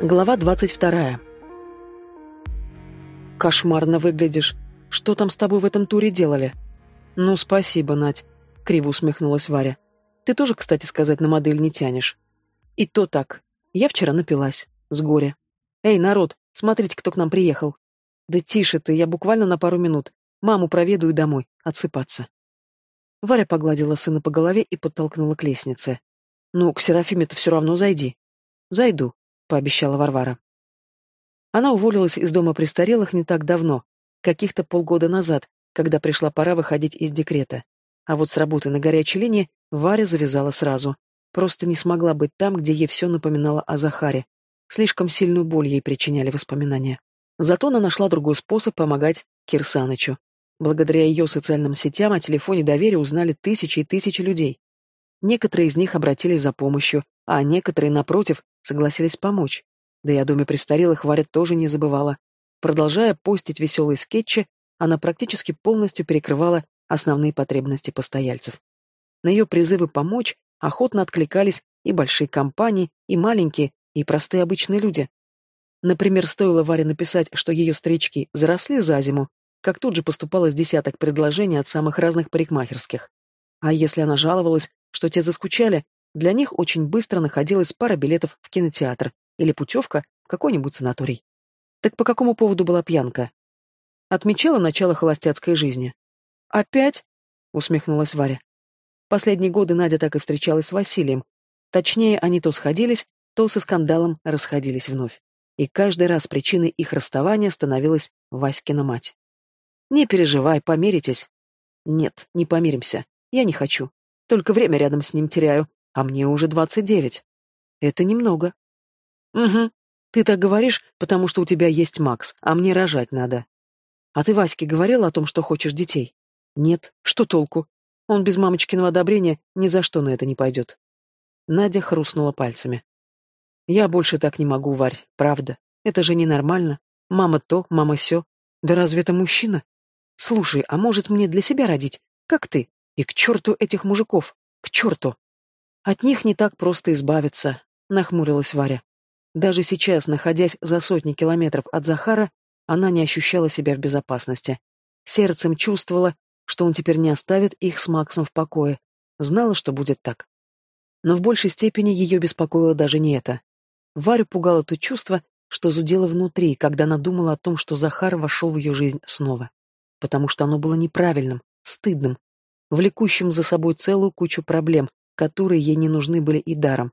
Глава двадцать вторая. «Кошмарно выглядишь. Что там с тобой в этом туре делали?» «Ну, спасибо, Надь», — криво усмехнулась Варя. «Ты тоже, кстати сказать, на модель не тянешь». «И то так. Я вчера напилась. С горя. Эй, народ, смотрите, кто к нам приехал». «Да тише ты, я буквально на пару минут. Маму проведу и домой. Отсыпаться». Варя погладила сына по голове и подтолкнула к лестнице. «Ну, к Серафиме-то все равно зайди». «Зайду», — пообещала Варвара. Она уволилась из дома престарелых не так давно, каких-то полгода назад, когда пришла пора выходить из декрета. А вот с работы на горячей линии Варя завязала сразу. Просто не смогла быть там, где ей все напоминало о Захаре. Слишком сильную боль ей причиняли воспоминания. Зато она нашла другой способ помогать Кирсанычу. Благодаря ее социальным сетям о телефоне доверия узнали тысячи и тысячи людей. Некоторые из них обратились за помощью, а некоторые, напротив, согласились помочь. Да и о доме престарелых Варя тоже не забывала. Продолжая постить веселые скетчи, она практически полностью перекрывала основные потребности постояльцев. На ее призывы помочь охотно откликались и большие компании, и маленькие, и простые обычные люди. Например, стоило Варе написать, что ее стрички заросли за зиму, как тут же поступало с десяток предложений от самых разных парикмахерских. А если она жаловалась, что те заскучали, для них очень быстро находилась пара билетов в кинотеатр или путевка в какой-нибудь санаторий. Так по какому поводу была пьянка? Отмечала начало холостяцкой жизни. «Опять?» — усмехнулась Варя. Последние годы Надя так и встречалась с Василием. Точнее, они то сходились, то со скандалом расходились вновь. И каждый раз причиной их расставания становилась Васькина мать. Не переживай, помиритесь. Нет, не помиримся. Я не хочу. Только время рядом с ним теряю, а мне уже двадцать девять. Это немного. Угу. Ты так говоришь, потому что у тебя есть Макс, а мне рожать надо. А ты Ваське говорила о том, что хочешь детей? Нет. Что толку? Он без мамочкиного одобрения ни за что на это не пойдет. Надя хрустнула пальцами. Я больше так не могу, Варь, правда. Это же ненормально. Мама то, мама сё. Да разве это мужчина? Слушай, а может мне для себя родить, как ты? И к черту этих мужиков, к черту. От них не так просто избавиться, нахмурилась Варя. Даже сейчас, находясь за сотни километров от Захара, она не ощущала себя в безопасности. Сердцем чувствовала, что он теперь не оставит их с Максом в покое. Знала, что будет так. Но в большей степени ее беспокоило даже не это. Варю пугало то чувство, что зудело внутри, когда она думала о том, что Захар вошел в ее жизнь снова потому что оно было неправильным, стыдным, влекущим за собой целую кучу проблем, которые ей не нужны были и даром.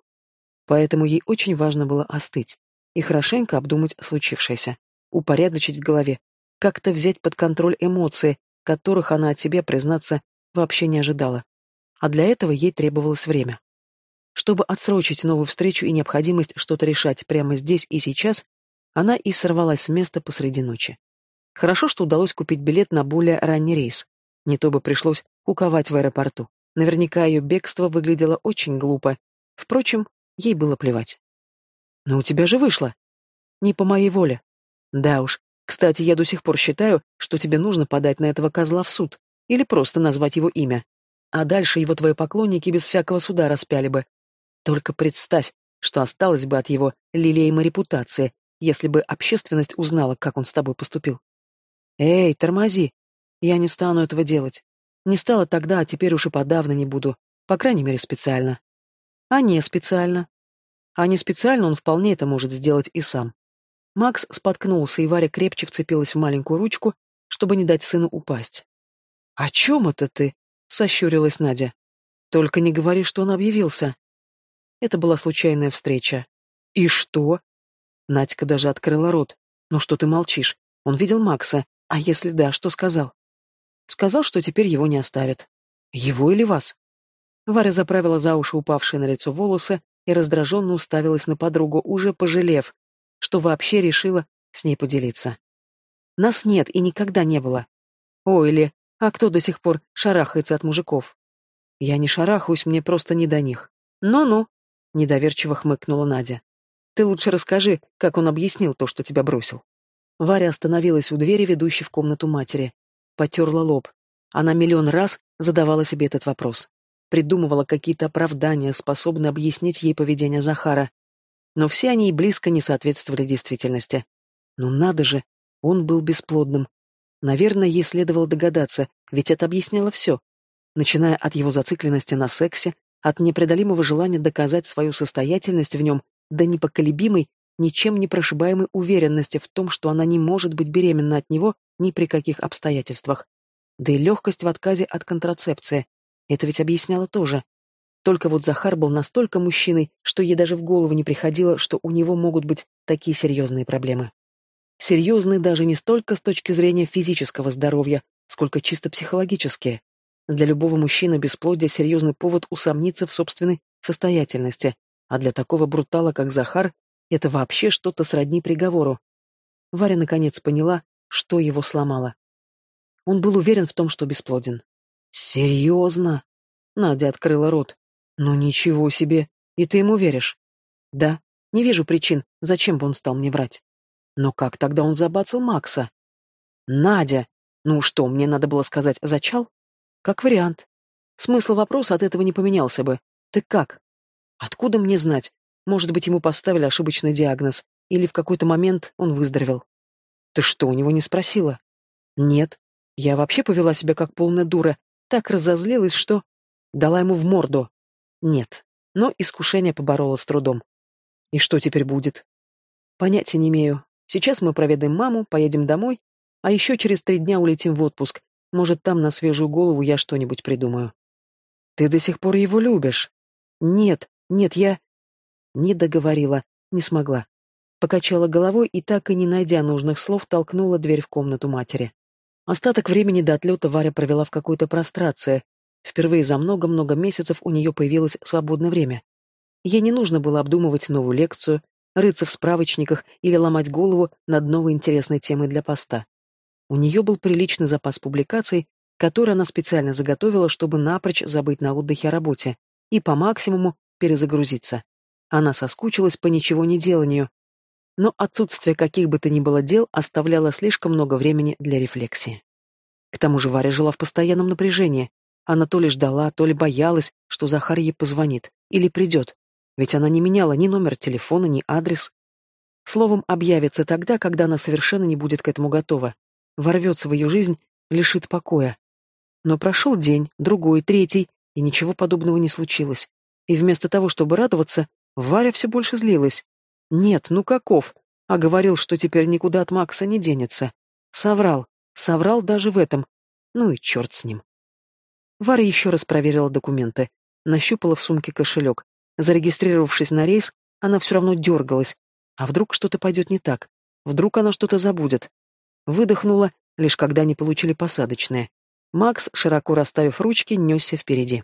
Поэтому ей очень важно было остыть и хорошенько обдумать случившееся, упорядочить в голове, как-то взять под контроль эмоции, которых она от себя, признаться, вообще не ожидала. А для этого ей требовалось время. Чтобы отсрочить новую встречу и необходимость что-то решать прямо здесь и сейчас, она и сорвалась с места посреди ночи. Хорошо, что удалось купить билет на более ранний рейс. Не то бы пришлось куковать в аэропорту. Наверняка ее бегство выглядело очень глупо. Впрочем, ей было плевать. «Но у тебя же вышло!» «Не по моей воле». «Да уж. Кстати, я до сих пор считаю, что тебе нужно подать на этого козла в суд. Или просто назвать его имя. А дальше его твои поклонники без всякого суда распяли бы. Только представь, что осталось бы от его лилеемой репутации, если бы общественность узнала, как он с тобой поступил. «Эй, тормози! Я не стану этого делать. Не стала тогда, а теперь уж и подавно не буду. По крайней мере, специально. А не специально. А не специально он вполне это может сделать и сам. Макс споткнулся, и Варя крепче вцепилась в маленькую ручку, чтобы не дать сыну упасть. «О чем это ты?» — сощурилась Надя. «Только не говори, что он объявился». Это была случайная встреча. «И что?» Надька даже открыла рот. «Ну что ты молчишь? Он видел Макса, а если да, что сказал? Сказал, что теперь его не оставят. Его или вас? Варя заправила за уши упавшие на лицо волосы и раздраженно уставилась на подругу, уже пожалев, что вообще решила с ней поделиться. Нас нет и никогда не было. Ой, или, а кто до сих пор шарахается от мужиков? Я не шарахаюсь, мне просто не до них. Ну-ну, недоверчиво хмыкнула Надя. Ты лучше расскажи, как он объяснил то, что тебя бросил. Варя остановилась у двери, ведущей в комнату матери. Потерла лоб. Она миллион раз задавала себе этот вопрос. Придумывала какие-то оправдания, способные объяснить ей поведение Захара. но все они и близко не соответствовали действительности. Но надо же, он был бесплодным. Наверное, ей следовало догадаться, ведь это объясняло все. Начиная от его зацикленности на сексе, от непреодолимого желания доказать свою состоятельность в нем, до непоколебимой, ничем не прошибаемой уверенности в том, что она не может быть беременна от него ни при каких обстоятельствах. Да и легкость в отказе от контрацепции. Это ведь объясняло тоже. Только вот Захар был настолько мужчиной, что ей даже в голову не приходило, что у него могут быть такие серьезные проблемы. Серьезные даже не столько с точки зрения физического здоровья, сколько чисто психологические. Для любого мужчины бесплодие – серьезный повод усомниться в собственной состоятельности, а для такого брутала, как Захар, это вообще что-то сродни приговору. Варя наконец поняла, что его сломало. Он был уверен в том, что бесплоден. «Серьезно?» Надя открыла рот. «Ну ничего себе! И ты ему веришь?» «Да. Не вижу причин, зачем бы он стал мне врать». «Но как тогда он забацал Макса?» «Надя! Ну что, мне надо было сказать «зачал»?» «Как вариант. Смысл вопроса от этого не поменялся бы. Ты как?» «Откуда мне знать? Может быть, ему поставили ошибочный диагноз, или в какой-то момент он выздоровел». «Ты что, у него не спросила?» «Нет. Я вообще повела себя как полная дура, так разозлилась, что...» «Дала ему в морду». «Нет. Но искушение поборола с трудом». «И что теперь будет?» «Понятия не имею. Сейчас мы проведаем маму, поедем домой, а еще через три дня улетим в отпуск. Может, там на свежую голову я что-нибудь придумаю». «Ты до сих пор его любишь?» «Нет, нет, я...» Не договорила, не смогла. Покачала головой и, так и не найдя нужных слов, толкнула дверь в комнату матери. Остаток времени до отлета Варя провела в какой-то прострации. Впервые за много-много месяцев у нее появилось свободное время. Ей не нужно было обдумывать новую лекцию, рыться в справочниках или ломать голову над новой интересной темой для поста. У нее был приличный запас публикаций, которые она специально заготовила, чтобы напрочь забыть на отдыхе о работе и по максимуму перезагрузиться. Она соскучилась по ничего не деланию, но отсутствие каких бы то ни было дел оставляло слишком много времени для рефлексии. К тому же Варя жила в постоянном напряжении. Она то ли ждала, то ли боялась, что Захар ей позвонит или придет, ведь она не меняла ни номер телефона, ни адрес. Словом, объявится тогда, когда она совершенно не будет к этому готова. Ворвется в ее жизнь, лишит покоя. Но прошел день, другой, третий, и ничего подобного не случилось. И вместо того, чтобы радоваться, Варя все больше злилась. Нет, ну каков? А говорил, что теперь никуда от Макса не денется. Соврал. Соврал даже в этом. Ну и черт с ним. Варя еще раз проверила документы. Нащупала в сумке кошелек. Зарегистрировавшись на рейс, она все равно дергалась. А вдруг что-то пойдет не так? Вдруг она что-то забудет? Выдохнула, лишь когда они получили посадочное. Макс, широко расставив ручки, несся впереди.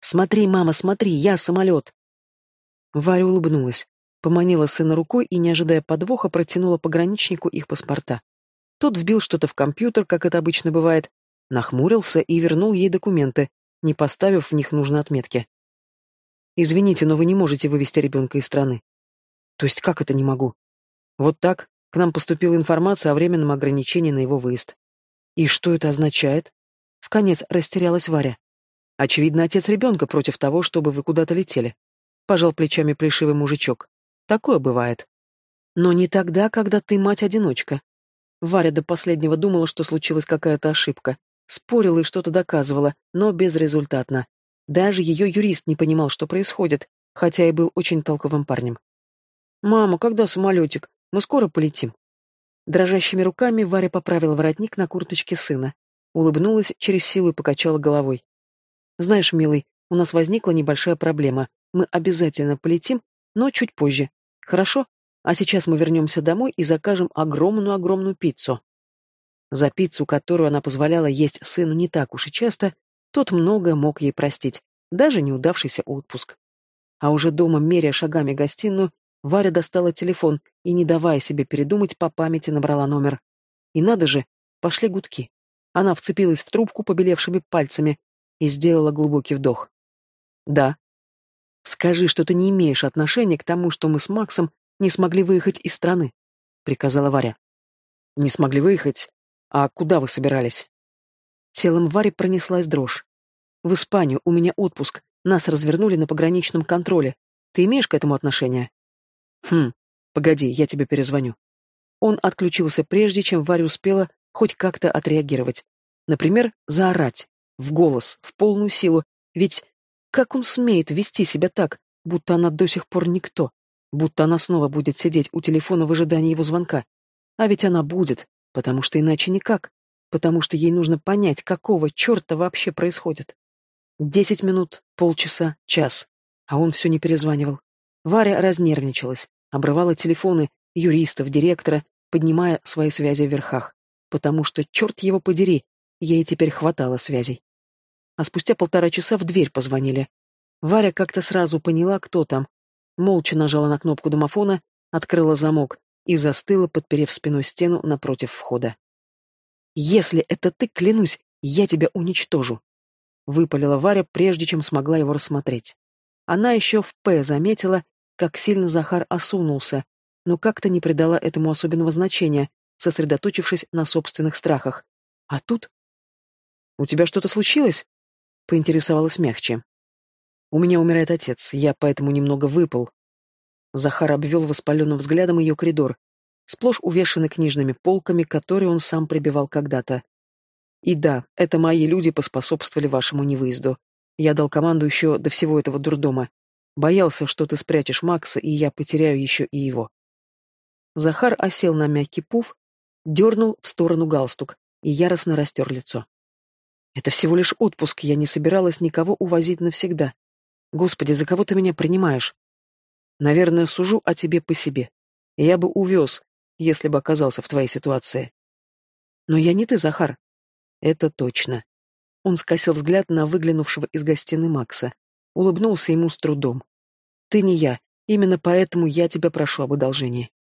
«Смотри, мама, смотри, я самолет!» Варя улыбнулась. Поманила сына рукой и, не ожидая подвоха, протянула пограничнику их паспорта. Тот вбил что-то в компьютер, как это обычно бывает, нахмурился и вернул ей документы, не поставив в них нужной отметки. «Извините, но вы не можете вывести ребенка из страны». «То есть как это не могу?» «Вот так. К нам поступила информация о временном ограничении на его выезд». «И что это означает?» В конец растерялась Варя. «Очевидно, отец ребенка против того, чтобы вы куда-то летели», — пожал плечами плешивый мужичок. Такое бывает. Но не тогда, когда ты мать-одиночка. Варя до последнего думала, что случилась какая-то ошибка. Спорила и что-то доказывала, но безрезультатно. Даже ее юрист не понимал, что происходит, хотя и был очень толковым парнем. «Мама, когда самолетик? Мы скоро полетим». Дрожащими руками Варя поправила воротник на курточке сына. Улыбнулась через силу и покачала головой. «Знаешь, милый, у нас возникла небольшая проблема. Мы обязательно полетим, но чуть позже. Хорошо? А сейчас мы вернемся домой и закажем огромную-огромную пиццу. За пиццу, которую она позволяла есть сыну не так уж и часто, тот многое мог ей простить, даже неудавшийся отпуск. А уже дома, меря шагами гостиную, Варя достала телефон и, не давая себе передумать, по памяти набрала номер. И надо же, пошли гудки. Она вцепилась в трубку побелевшими пальцами и сделала глубокий вдох. «Да», «Скажи, что ты не имеешь отношения к тому, что мы с Максом не смогли выехать из страны», — приказала Варя. «Не смогли выехать? А куда вы собирались?» Телом Вари пронеслась дрожь. «В Испанию, у меня отпуск. Нас развернули на пограничном контроле. Ты имеешь к этому отношение?» Хм, погоди, я тебе перезвоню. Он отключился прежде, чем Варя успела хоть как-то отреагировать. Например, заорать, в голос, в полную силу, ведь как он смеет вести себя так, будто она до сих пор никто, будто она снова будет сидеть у телефона в ожидании его звонка. А ведь она будет, потому что иначе никак, потому что ей нужно понять, какого черта вообще происходит. Десять минут, полчаса, час, а он все не перезванивал. Варя разнервничалась, обрывала телефоны юристов, директора, поднимая свои связи в верхах, потому что, черт его подери, ей теперь хватало связей. А спустя полтора часа в дверь позвонили. Варя как-то сразу поняла, кто там. Молча нажала на кнопку домофона, открыла замок и застыла, подперев спиной стену напротив входа. «Если это ты, клянусь, я тебя уничтожу!» Выпалила Варя, прежде чем смогла его рассмотреть. Она еще в «П» заметила, как сильно Захар осунулся, но как-то не придала этому особенного значения, сосредоточившись на собственных страхах. А тут... «У тебя что-то случилось?» — поинтересовалась мягче. «У меня умирает отец, я поэтому немного выпал». Захар обвел воспаленным взглядом ее коридор, сплошь увешанный книжными полками, которые он сам прибивал когда-то. «И да, это мои люди поспособствовали вашему невыезду. Я дал команду еще до всего этого дурдома. Боялся, что ты спрячешь Макса, и я потеряю еще и его. Захар осел на мягкий пуф, дернул в сторону галстук и яростно растер лицо. Это всего лишь отпуск, я не собиралась никого увозить навсегда. Господи, за кого ты меня принимаешь? Наверное, сужу о тебе по себе. Я бы увез, если бы оказался в твоей ситуации. Но я не ты, Захар. Это точно. Он скосил взгляд на выглянувшего из гостиной Макса. Улыбнулся ему с трудом. Ты не я, именно поэтому я тебя прошу об одолжении.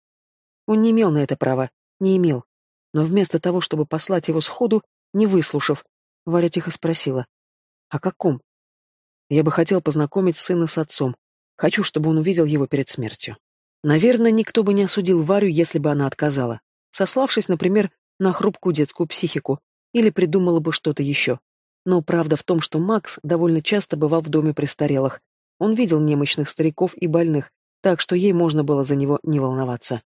Он не имел на это права, не имел. Но вместо того, чтобы послать его сходу, не выслушав, Варя тихо спросила. «О каком?» «Я бы хотел познакомить сына с отцом. Хочу, чтобы он увидел его перед смертью». Наверное, никто бы не осудил Варю, если бы она отказала, сославшись, например, на хрупкую детскую психику, или придумала бы что-то еще. Но правда в том, что Макс довольно часто бывал в доме престарелых, он видел немощных стариков и больных, так что ей можно было за него не волноваться.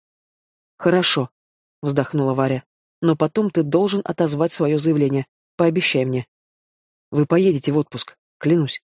«Хорошо», — вздохнула Варя, — «но потом ты должен отозвать свое заявление. Пообещай мне». «Вы поедете в отпуск, клянусь».